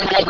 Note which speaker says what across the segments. Speaker 1: Amen.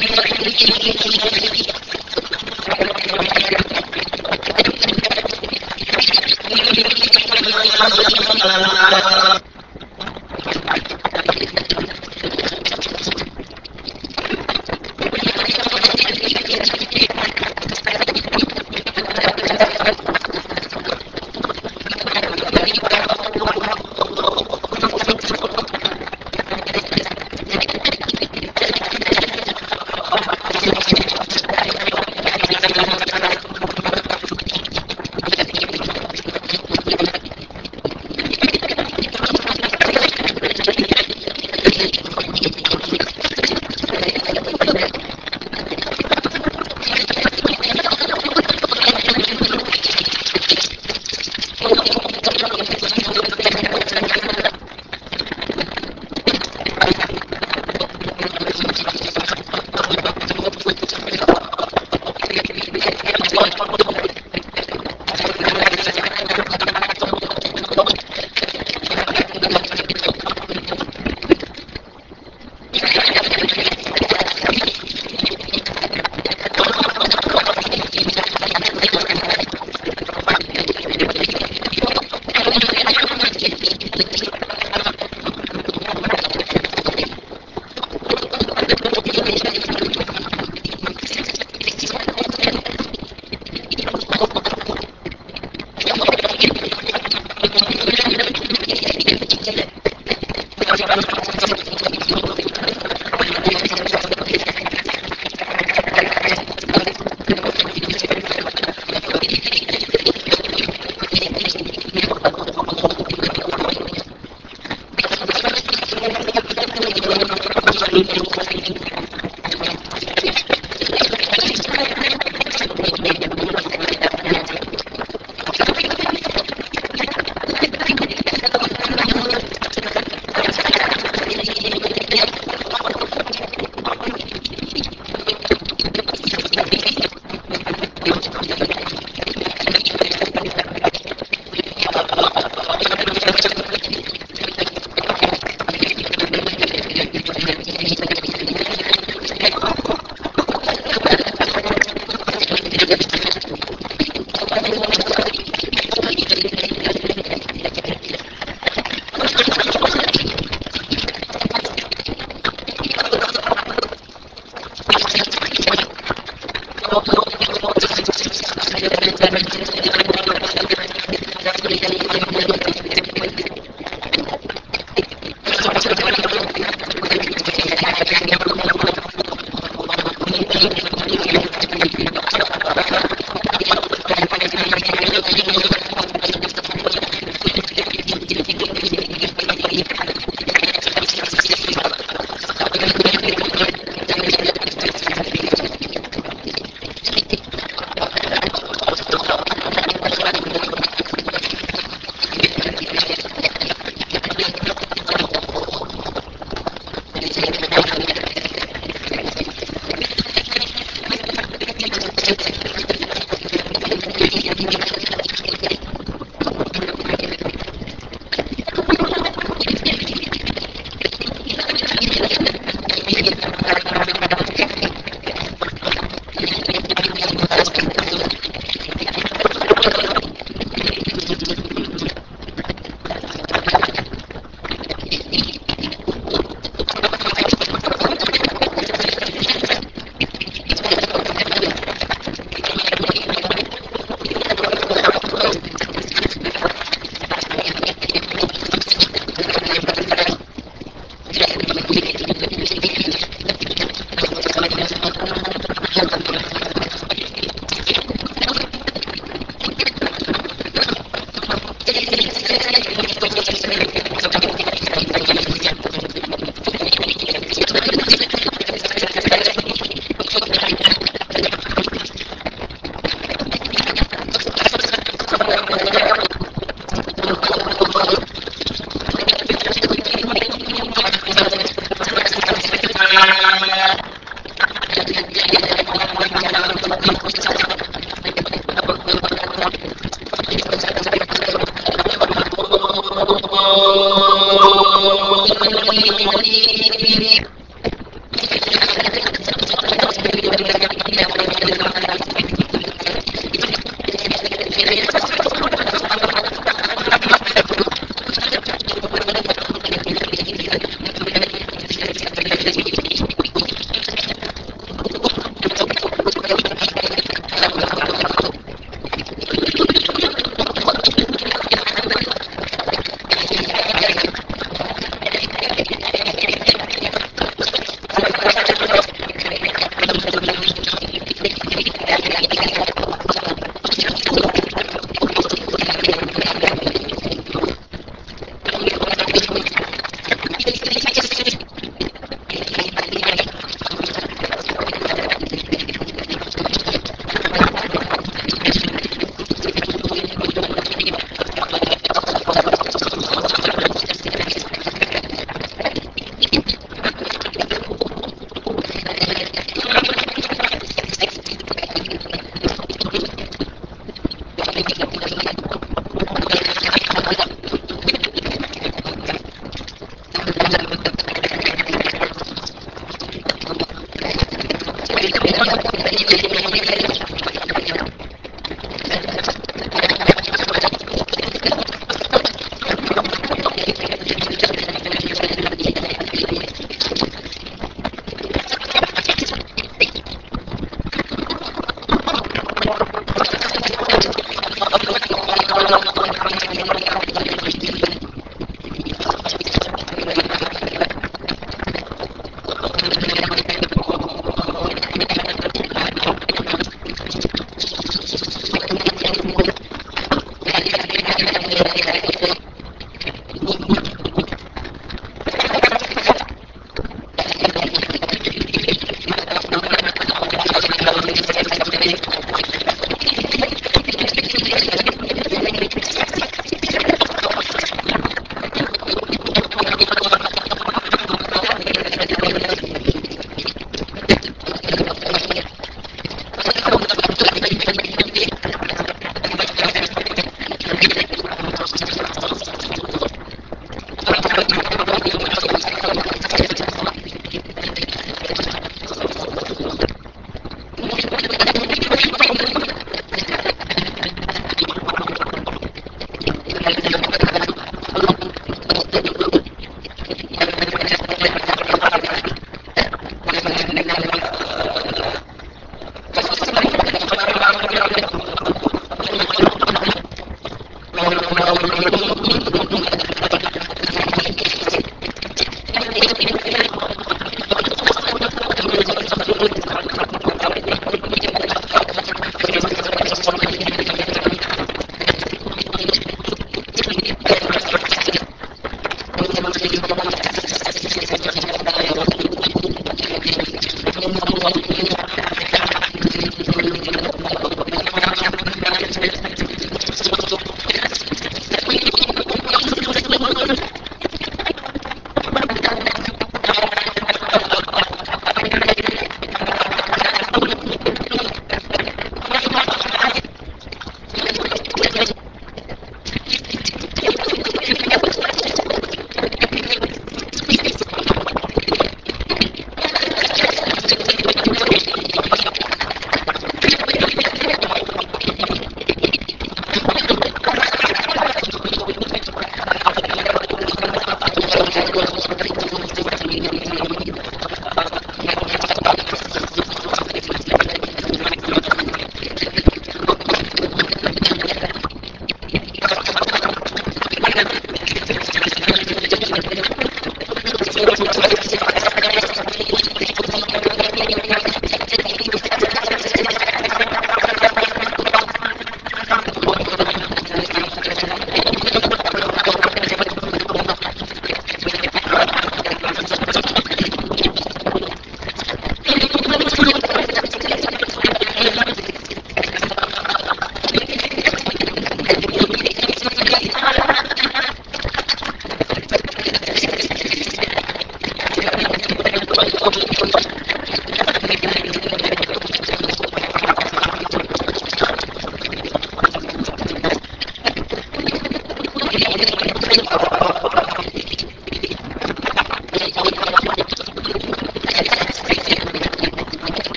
Speaker 1: Thank you.